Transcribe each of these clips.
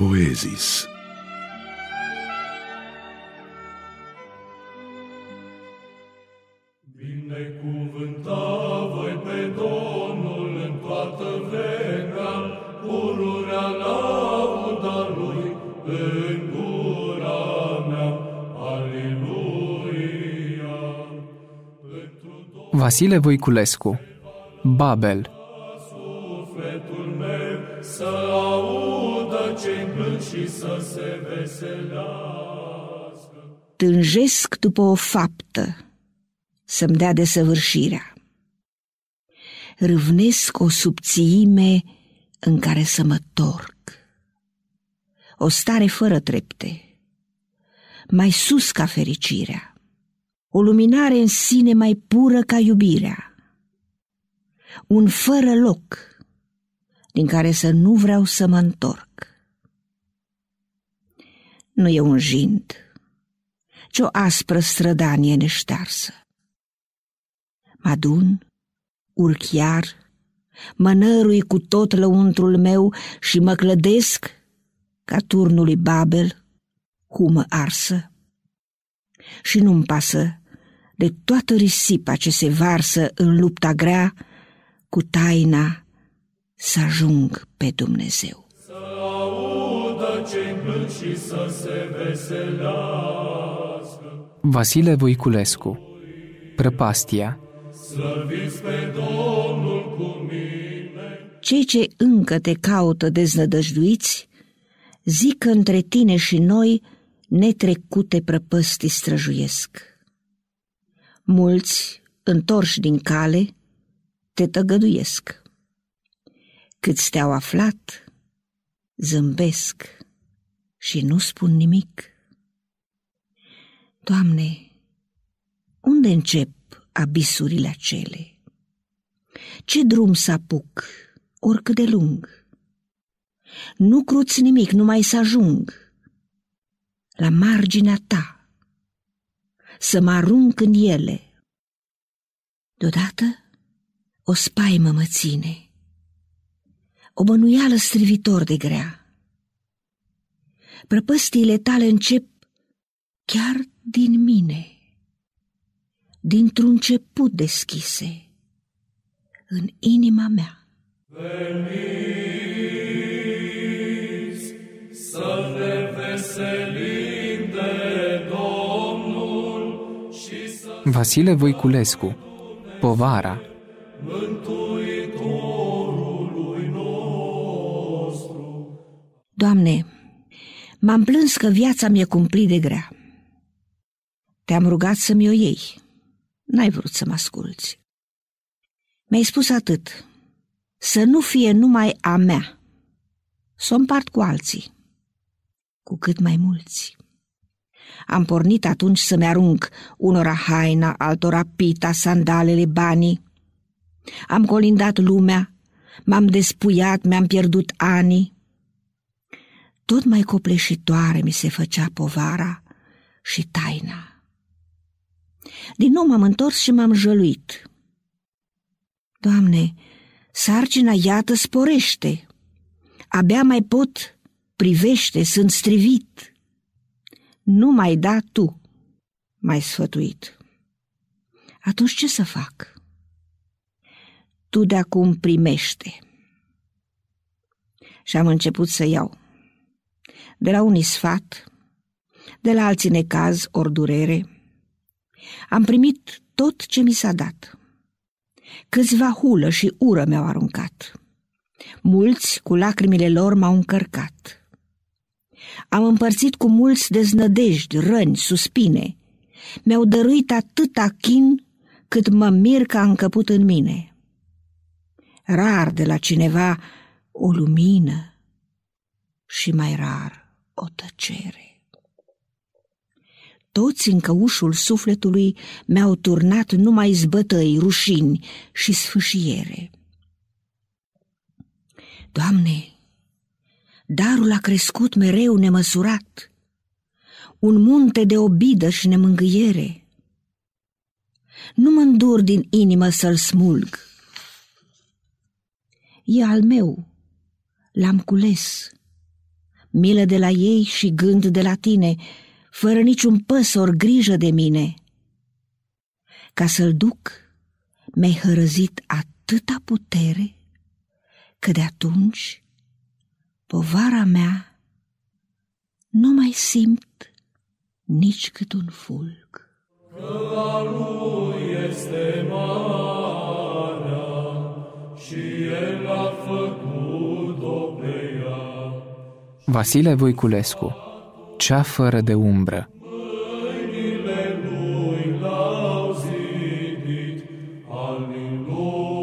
Poezis. Binecuvânta voi pe Domnul în toată vremea, pururea lauda lui în gura mea. Aleluia! Vasile Voiculescu Babel Sufletul meu să audă ce plâng și să se veselească. Tânjesc după o faptă să-mi dea desăvârșirea. Râvnesc o subțiime în care să mă torc. O stare fără trepte, mai sus ca fericirea. O luminare în sine mai pură ca iubirea. Un fără loc din care să nu vreau să mă întorc. Nu e un jind, ci o aspră strădanie neștearsă. Mă adun, urc iar, mă nărui cu tot lăuntrul meu și mă clădesc ca turnul lui Babel, humă arsă. Și nu-mi pasă de toată risipa ce se varsă în lupta grea cu taina să ajung pe Dumnezeu. Să audă ce plâng și să se veselească. Vasile Voiculescu Prăpastia Slăviți pe Domnul cu mine. Cei ce încă te caută deznădăjduiți, zic că între tine și noi netrecute prăpăstii străjuiesc. Mulți, întorși din cale, te tăgăduiesc. Cât te-au aflat, zâmbesc și nu spun nimic. Doamne, unde încep abisurile acele? Ce drum să apuc, oricât de lung? Nu cruți nimic, numai să ajung la marginea ta, să mă arunc în ele. Deodată o spaimă mă ține, o bănuială strivitor de grea. Prăpăstiile tale încep chiar din mine, dintr-un început deschise, în inima mea. Veniți să ne veselim de Domnul și să Vasile Voiculescu Povara Mântuitorului nostru. Doamne, m-am plâns că viața mi-e cumplit de grea. Te-am rugat să-mi o iei. N-ai vrut să mă asculți. Mi-ai spus atât, să nu fie numai a mea, să o împart cu alții, cu cât mai mulți. Am pornit atunci să-mi arunc unora haina, altora pita, sandalele, banii. Am colindat lumea, m-am despuiat, mi-am pierdut ani. Tot mai copleșitoare mi se făcea povara și taina. Din nou m-am întors și m-am jăluit. Doamne, sarcina iată sporește. Abia mai pot, privește, sunt strivit. Nu mai da tu, mai sfătuit. Atunci ce să fac? Tu de acum primește. Și am început să iau. De la unii sfat, de la alții necaz ori durere. Am primit tot ce mi s-a dat. Câțiva hulă și ură mi-au aruncat. Mulți cu lacrimile lor m-au încărcat. Am împărțit cu mulți deznădejdi, răni, suspine. Mi-au dăruit atâta chin cât mă mir că a încăput în mine. Rar de la cineva o lumină și mai rar o tăcere. Toți în căușul sufletului mi-au turnat numai zbătăi, rușini și sfâșiere. Doamne, darul a crescut mereu nemăsurat, un munte de obidă și nemângâiere. Nu mă îndur din inimă să-l smulg. E al meu, l-am cules, milă de la ei și gând de la tine, fără niciun păs ori grijă de mine. Ca să-l duc, mi-ai hărăzit atâta putere, că de atunci povara mea nu mai simt nici cât un fulg. Că a lui este marea Vasile Voiculescu Cea fără de umbră Mâinile lui l-au zidit, Aliluia.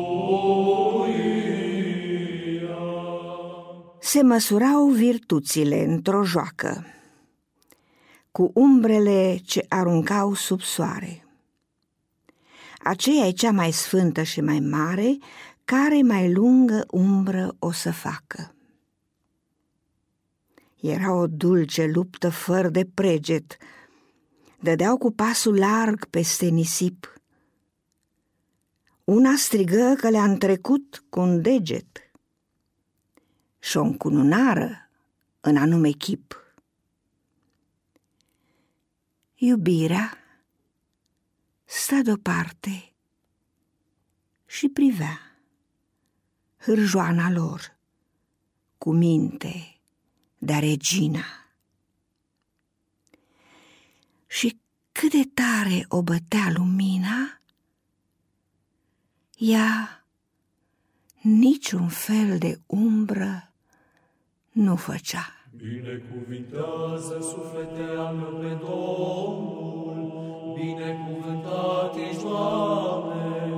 Se măsurau virtuțile într-o joacă, cu umbrele ce aruncau sub soare. Aceea e cea mai sfântă și mai mare, care mai lungă umbră o să facă. Era o dulce luptă fără de preget, dădeau cu pasul larg peste nisip. Una strigă că le-a trecut cu un deget și o încununară în anume chip. Iubirea sta deoparte și privea hârjoana lor cu minte de regina. Și cât de tare o bătea lumina, ea niciun fel de umbră nu făcea. Binecuvintează suflete al meu pe Domnul, binecuvântat ești, Doamne,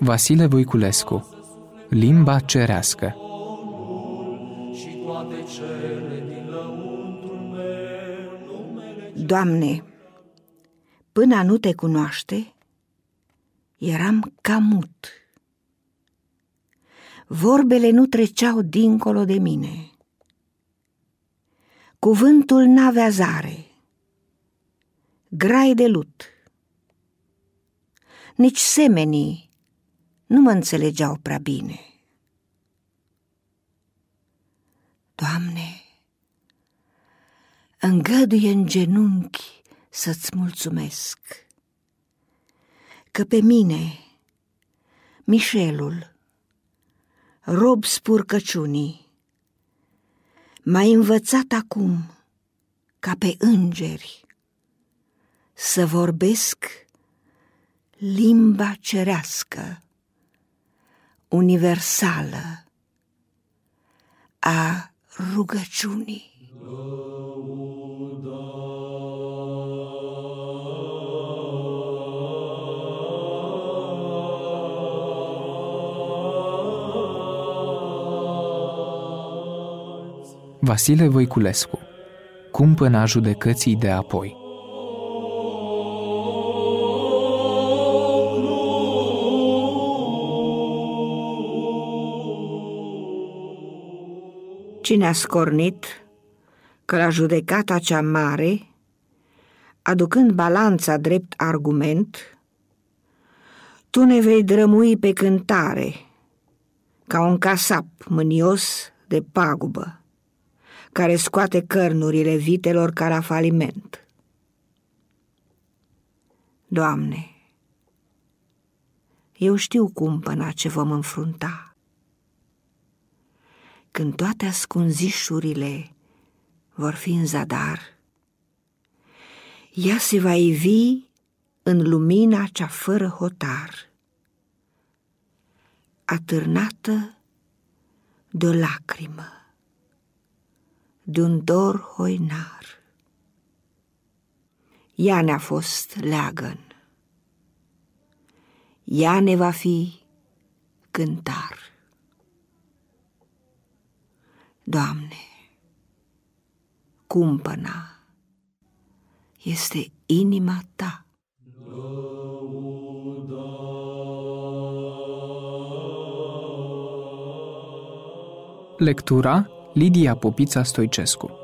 Vasile Voiculescu Limba cerească Doamne, până a nu te cunoaște, eram ca mut. Vorbele nu treceau dincolo de mine. Cuvântul n-avea zare, grai de lut. Nici semenii nu mă înțelegeau prea bine. Doamne, îngăduie în genunchi să-ți mulțumesc, că pe mine, Mișelul, rob spurcăciunii, m-ai învățat acum, ca pe îngeri, să vorbesc limba cerească, universală, a rugăciunii. Vasile Voiculescu Cumpăna judecății de apoi. Cine a scornit că la judecata cea mare, aducând balanța drept argument, tu ne vei drămui pe cântare, ca un casap mânios de pagubă, care scoate cărnurile vitelor ca la faliment. Doamne, eu știu cumpăna ce vom înfrunta când toate ascunzișurile vor fi în zadar, ea se va ivi în lumina cea fără hotar, atârnată de o lacrimă, de un dor hoinar. Ea ne-a fost leagăn, ea ne va fi cântar. Doamne, cumpăna este inima Ta. Lectura Lidia Popița Stoicescu